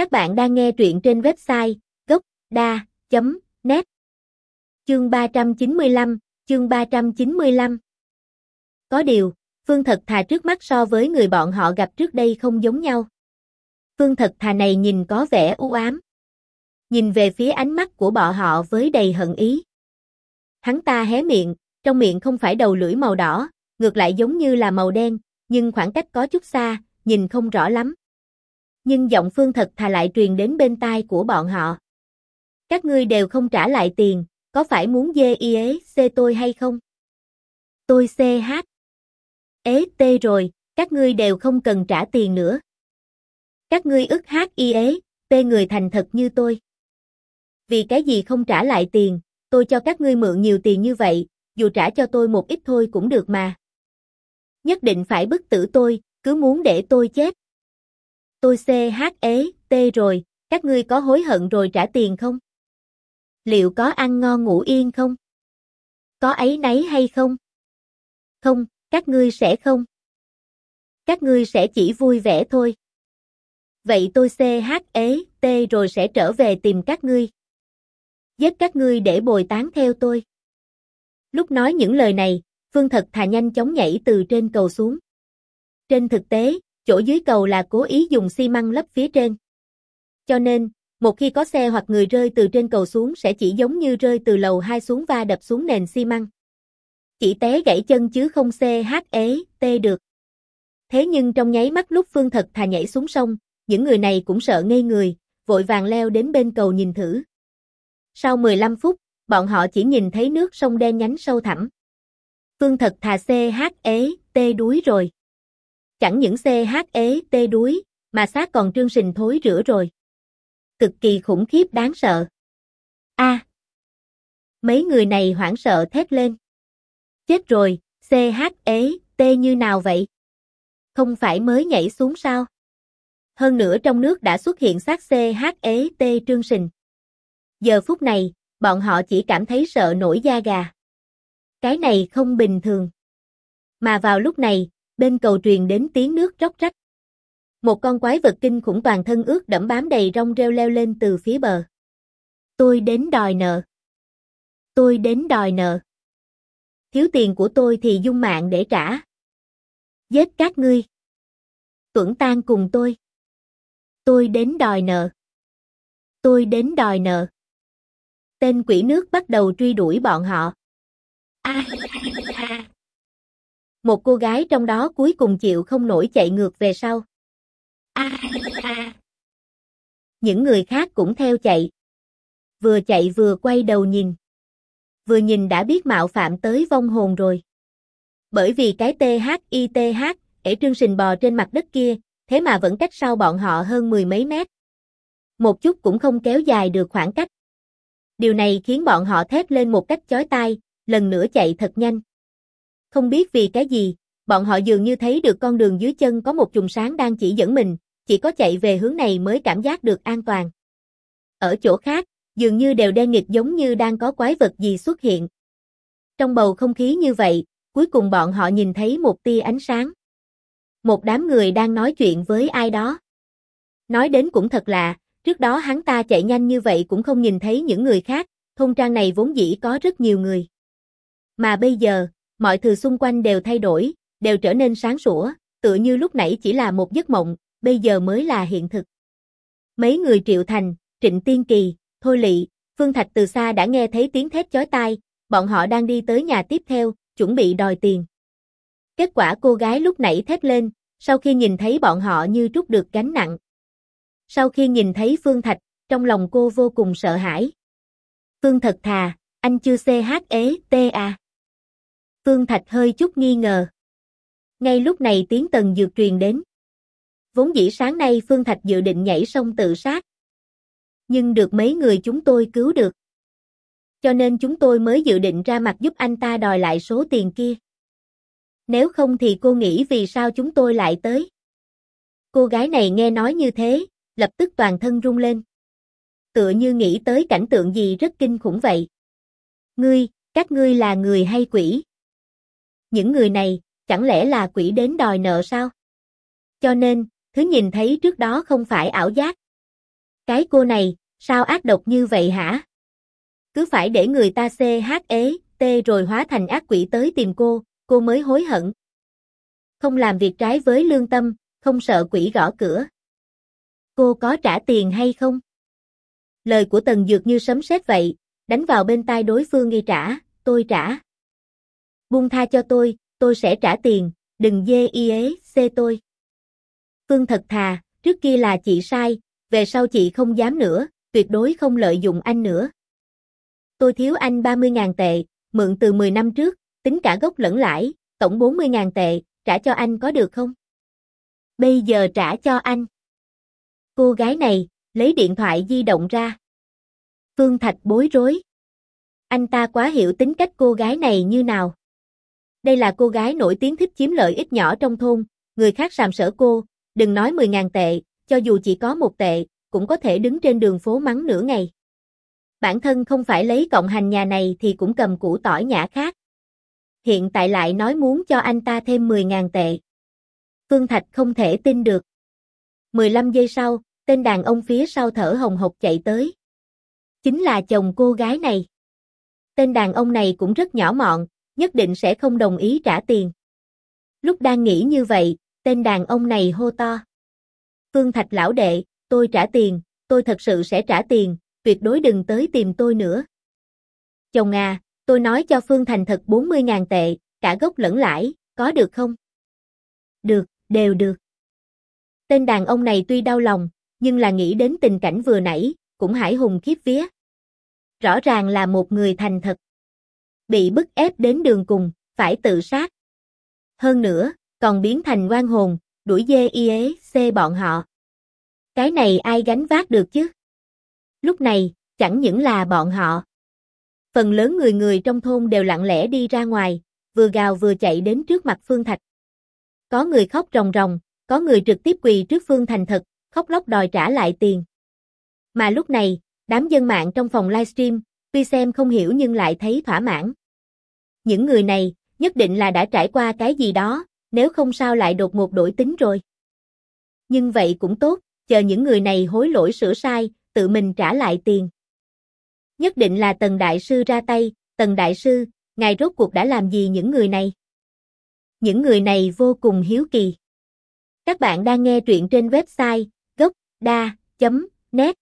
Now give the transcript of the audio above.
Các bạn đang nghe truyện trên website gốc.da.net Chương 395, chương 395 Có điều, Phương Thật Thà trước mắt so với người bọn họ gặp trước đây không giống nhau. Phương Thật Thà này nhìn có vẻ u ám. Nhìn về phía ánh mắt của bọn họ với đầy hận ý. Hắn ta hé miệng, trong miệng không phải đầu lưỡi màu đỏ, ngược lại giống như là màu đen, nhưng khoảng cách có chút xa, nhìn không rõ lắm. Nhưng giọng Phương Thật Thà lại truyền đến bên tai của bọn họ. Các ngươi đều không trả lại tiền, có phải muốn dê y ế xê tôi hay không? Tôi CH. Ế tê rồi, các ngươi đều không cần trả tiền nữa. Các ngươi ức hát y ế, tê người thành thật như tôi. Vì cái gì không trả lại tiền, tôi cho các ngươi mượn nhiều tiền như vậy, dù trả cho tôi một ít thôi cũng được mà. Nhất định phải bức tử tôi, cứ muốn để tôi chết. Tôi CH ế, T rồi, các ngươi có hối hận rồi trả tiền không? Liệu có ăn ngon ngủ yên không? Có ấy nấy hay không? Không, các ngươi sẽ không. Các ngươi sẽ chỉ vui vẻ thôi. Vậy tôi CH ế, T rồi sẽ trở về tìm các ngươi. Giết các ngươi để bồi tán theo tôi. Lúc nói những lời này, Phương Thật Thà nhanh chóng nhảy từ trên cầu xuống. Trên thực tế, chỗ dưới cầu là cố ý dùng xi măng lấp phía trên. Cho nên, một khi có xe hoặc người rơi từ trên cầu xuống sẽ chỉ giống như rơi từ lầu 2 xuống va đập xuống nền xi măng. Chỉ té gãy chân chứ không xe hát ế, tê được. Thế nhưng trong nháy mắt lúc Phương Thật Thà nhảy xuống sông, những người này cũng sợ ngây người, vội vàng leo đến bên cầu nhìn thử. Sau 15 phút, bọn họ chỉ nhìn thấy nước sông đen nhánh sâu thẳm. Phương Thật Thà CH ế, tê đuối rồi. Chẳng những CH ế, tê đuối, mà xác còn trương sình thối rửa rồi. Cực kỳ khủng khiếp đáng sợ. A. mấy người này hoảng sợ thét lên. Chết rồi, CH ế, tê như nào vậy? Không phải mới nhảy xuống sao? Hơn nữa trong nước đã xuất hiện xác CH ế tê trương sình. Giờ phút này, bọn họ chỉ cảm thấy sợ nổi da gà. Cái này không bình thường. Mà vào lúc này, bên cầu truyền đến tiếng nước róc rách. Một con quái vật kinh khủng toàn thân ướt đẫm bám đầy rong rêu leo lên từ phía bờ. Tôi đến đòi nợ. Tôi đến đòi nợ. Thiếu tiền của tôi thì dung mạng để trả. Giết các ngươi. Tuẩn tan cùng tôi. Tôi đến đòi nợ. Tôi đến đòi nợ. Tên quỷ nước bắt đầu truy đuổi bọn họ. A à, một cô gái trong đó cuối cùng chịu không nổi chạy ngược về sau. A à, Những người khác cũng theo chạy. Vừa chạy vừa quay đầu nhìn. Vừa nhìn đã biết mạo phạm tới vong hồn rồi. Bởi vì cái THITH, ể trương sình bò trên mặt đất kia, thế mà vẫn cách sau bọn họ hơn mười mấy mét. Một chút cũng không kéo dài được khoảng cách. Điều này khiến bọn họ thét lên một cách chói tai, lần nữa chạy thật nhanh. Không biết vì cái gì, bọn họ dường như thấy được con đường dưới chân có một chùm sáng đang chỉ dẫn mình, chỉ có chạy về hướng này mới cảm giác được an toàn. Ở chỗ khác, dường như đều đen nghịch giống như đang có quái vật gì xuất hiện. Trong bầu không khí như vậy, cuối cùng bọn họ nhìn thấy một tia ánh sáng. Một đám người đang nói chuyện với ai đó. Nói đến cũng thật lạ, trước đó hắn ta chạy nhanh như vậy cũng không nhìn thấy những người khác, thôn trang này vốn dĩ có rất nhiều người. Mà bây giờ, mọi thứ xung quanh đều thay đổi, đều trở nên sáng sủa, tựa như lúc nãy chỉ là một giấc mộng, bây giờ mới là hiện thực. Mấy người triệu thành, trịnh tiên kỳ, thôi lị, Phương Thạch từ xa đã nghe thấy tiếng thét chói tai, bọn họ đang đi tới nhà tiếp theo, chuẩn bị đòi tiền. Kết quả cô gái lúc nãy thét lên, sau khi nhìn thấy bọn họ như trút được gánh nặng. Sau khi nhìn thấy Phương Thạch, trong lòng cô vô cùng sợ hãi. Phương thật thà, anh chưa CHETA. ế, Phương Thạch hơi chút nghi ngờ. Ngay lúc này tiếng tần dược truyền đến. Vốn dĩ sáng nay Phương Thạch dự định nhảy sông tự sát. Nhưng được mấy người chúng tôi cứu được. Cho nên chúng tôi mới dự định ra mặt giúp anh ta đòi lại số tiền kia. Nếu không thì cô nghĩ vì sao chúng tôi lại tới. Cô gái này nghe nói như thế, lập tức toàn thân rung lên. Tựa như nghĩ tới cảnh tượng gì rất kinh khủng vậy. Ngươi, các ngươi là người hay quỷ? Những người này, chẳng lẽ là quỷ đến đòi nợ sao? Cho nên, thứ nhìn thấy trước đó không phải ảo giác. Cái cô này, sao ác độc như vậy hả? Cứ phải để người ta CH ế, T rồi hóa thành ác quỷ tới tìm cô, cô mới hối hận. Không làm việc trái với lương tâm, không sợ quỷ gõ cửa. Cô có trả tiền hay không? Lời của Tần Dược như sấm sét vậy, đánh vào bên tai đối phương nghi trả, tôi trả. Buông tha cho tôi, tôi sẽ trả tiền, đừng dê y ế, xê tôi. Phương thật thà, trước kia là chị sai, về sau chị không dám nữa, tuyệt đối không lợi dụng anh nữa. Tôi thiếu anh 30.000 tệ, mượn từ 10 năm trước, tính cả gốc lẫn lãi, tổng 40.000 tệ, trả cho anh có được không? Bây giờ trả cho anh. Cô gái này, lấy điện thoại di động ra. Phương Thạch bối rối. Anh ta quá hiểu tính cách cô gái này như nào. Đây là cô gái nổi tiếng thích chiếm lợi ích nhỏ trong thôn, người khác sàm sỡ cô, đừng nói 10.000 tệ, cho dù chỉ có một tệ, cũng có thể đứng trên đường phố mắng nửa ngày. Bản thân không phải lấy cộng hành nhà này thì cũng cầm củ tỏi nhã khác. Hiện tại lại nói muốn cho anh ta thêm 10.000 tệ. Phương Thạch không thể tin được. 15 giây sau, tên đàn ông phía sau thở hồng hộc chạy tới. Chính là chồng cô gái này. Tên đàn ông này cũng rất nhỏ mọn, nhất định sẽ không đồng ý trả tiền. Lúc đang nghĩ như vậy, tên đàn ông này hô to. Phương Thạch lão đệ, tôi trả tiền, tôi thật sự sẽ trả tiền, tuyệt đối đừng tới tìm tôi nữa. Chồng à, tôi nói cho Phương Thành thật 40.000 tệ, cả gốc lẫn lãi, có được không? Được, đều được. Tên đàn ông này tuy đau lòng, nhưng là nghĩ đến tình cảnh vừa nãy, cũng hải hùng khiếp vía. Rõ ràng là một người thành thật. Bị bức ép đến đường cùng, phải tự sát. Hơn nữa, còn biến thành oan hồn, đuổi dê y ế, xê bọn họ. Cái này ai gánh vác được chứ? Lúc này, chẳng những là bọn họ. Phần lớn người người trong thôn đều lặng lẽ đi ra ngoài, vừa gào vừa chạy đến trước mặt Phương Thạch. Có người khóc ròng ròng, có người trực tiếp quỳ trước Phương Thành thật, khóc lóc đòi trả lại tiền. Mà lúc này, đám dân mạng trong phòng livestream, tuy xem không hiểu nhưng lại thấy thỏa mãn. Những người này, nhất định là đã trải qua cái gì đó, nếu không sao lại đột ngột đổi tính rồi. Nhưng vậy cũng tốt, chờ những người này hối lỗi sửa sai, tự mình trả lại tiền. Nhất định là Tần Đại Sư ra tay, Tần Đại Sư, ngài rốt cuộc đã làm gì những người này? Những người này vô cùng hiếu kỳ. Các bạn đang nghe truyện trên website gocda.net